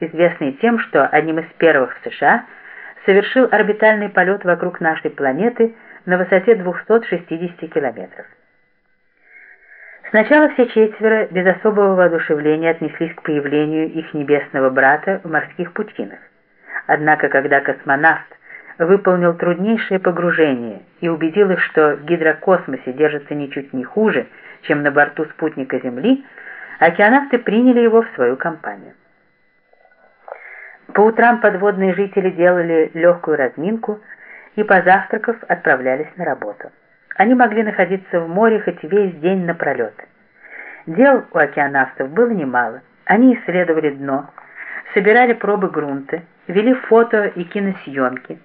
известный тем, что одним из первых в США совершил орбитальный полет вокруг нашей планеты на высоте 260 километров. Сначала все четверо без особого воодушевления отнеслись к появлению их небесного брата в морских пучинах. Однако, когда космонавт выполнил труднейшее погружение и убедил их, что в гидрокосмосе держится ничуть не хуже, чем на борту спутника Земли, океанавты приняли его в свою компанию. По утрам подводные жители делали легкую разминку и, позавтракав, отправлялись на работу. Они могли находиться в море хоть весь день напролет. Дел у океанавтов было немало. Они исследовали дно, собирали пробы грунта, вели фото и киносъемки,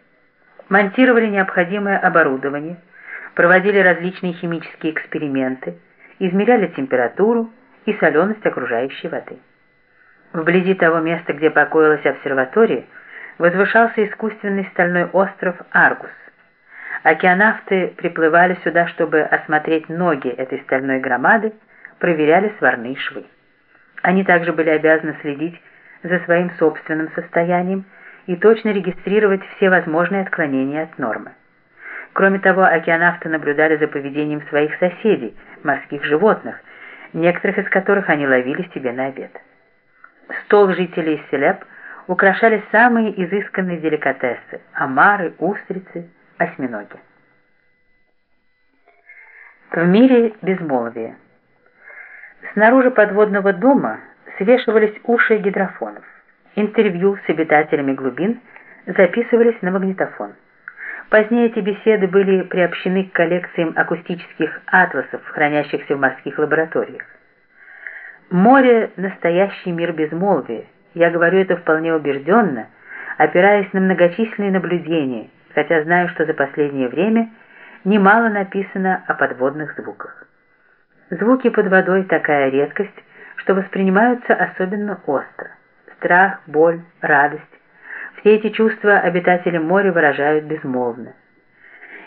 монтировали необходимое оборудование, проводили различные химические эксперименты, измеряли температуру и соленость окружающей воды. Вблизи того места, где покоилась обсерватория, возвышался искусственный стальной остров Аргус. Океанавты приплывали сюда, чтобы осмотреть ноги этой стальной громады, проверяли сварные швы. Они также были обязаны следить за своим собственным состоянием и точно регистрировать все возможные отклонения от нормы. Кроме того, океанавты наблюдали за поведением своих соседей, морских животных, некоторых из которых они ловили себе на обед. Стол жителей Селеп украшали самые изысканные деликатесы – омары, устрицы, осьминоги. В мире безмолвия. Снаружи подводного дома свешивались уши гидрофонов. Интервью с обитателями глубин записывались на магнитофон. Позднее эти беседы были приобщены к коллекциям акустических атласов, хранящихся в морских лабораториях. Море — настоящий мир безмолвия. Я говорю это вполне убежденно, опираясь на многочисленные наблюдения, хотя знаю, что за последнее время немало написано о подводных звуках. Звуки под водой такая редкость, что воспринимаются особенно остро. Страх, боль, радость. Все эти чувства обитатели моря выражают безмолвно.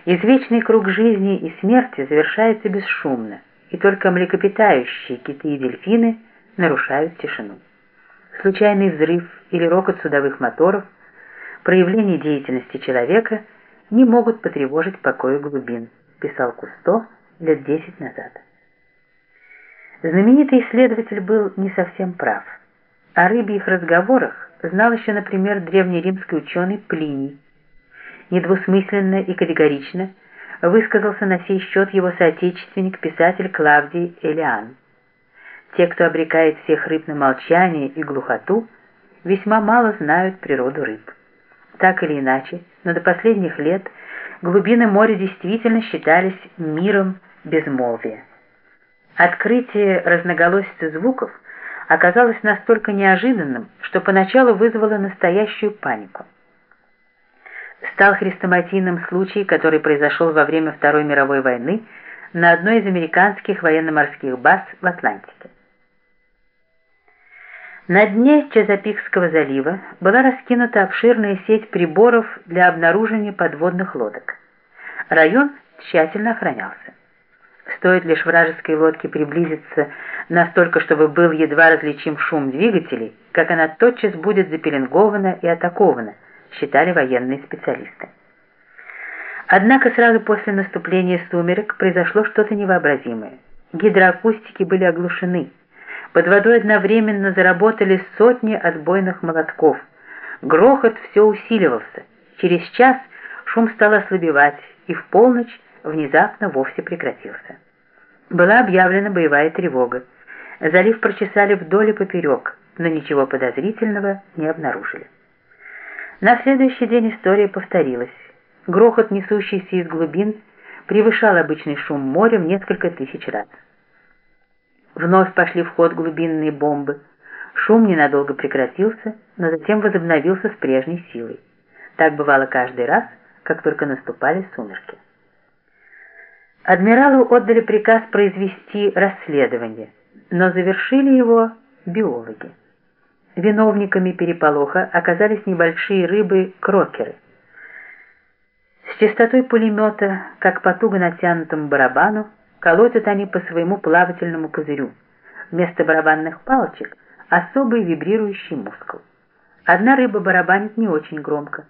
Извечный круг жизни и смерти завершается бесшумно и только млекопитающие, киты и дельфины нарушают тишину. Случайный взрыв или рокот судовых моторов, проявление деятельности человека не могут потревожить покой глубин, писал Кусто лет десять назад. Знаменитый исследователь был не совсем прав. О рыбьих разговорах знал еще, например, древнеримский ученый Плиний. Недвусмысленно и категорично – высказался на сей счет его соотечественник-писатель Клавдий Элиан. Те, кто обрекает всех рыб на молчание и глухоту, весьма мало знают природу рыб. Так или иначе, но до последних лет глубины моря действительно считались миром безмолвия. Открытие разноголосицы звуков оказалось настолько неожиданным, что поначалу вызвало настоящую панику стал хрестоматийным случай, который произошел во время Второй мировой войны на одной из американских военно-морских баз в Атлантике. На дне Чезапикского залива была раскинута обширная сеть приборов для обнаружения подводных лодок. Район тщательно охранялся. Стоит лишь вражеской лодке приблизиться настолько, чтобы был едва различим шум двигателей, как она тотчас будет запеленгована и атакована, считали военные специалисты. Однако сразу после наступления сумерек произошло что-то невообразимое. Гидроакустики были оглушены. Под водой одновременно заработали сотни отбойных молотков. Грохот все усиливался. Через час шум стал ослабевать, и в полночь внезапно вовсе прекратился. Была объявлена боевая тревога. Залив прочесали вдоль и поперек, но ничего подозрительного не обнаружили. На следующий день история повторилась. Грохот, несущийся из глубин, превышал обычный шум моря в несколько тысяч раз. Вновь пошли в ход глубинные бомбы. Шум ненадолго прекратился, но затем возобновился с прежней силой. Так бывало каждый раз, как только наступали сумерки. Адмиралу отдали приказ произвести расследование, но завершили его биологи. Виновниками переполоха оказались небольшие рыбы-крокеры. С частотой пулемета, как по туго натянутому барабану, колотят они по своему плавательному козырю. Вместо барабанных палочек особый вибрирующий мускул. Одна рыба барабанит не очень громко.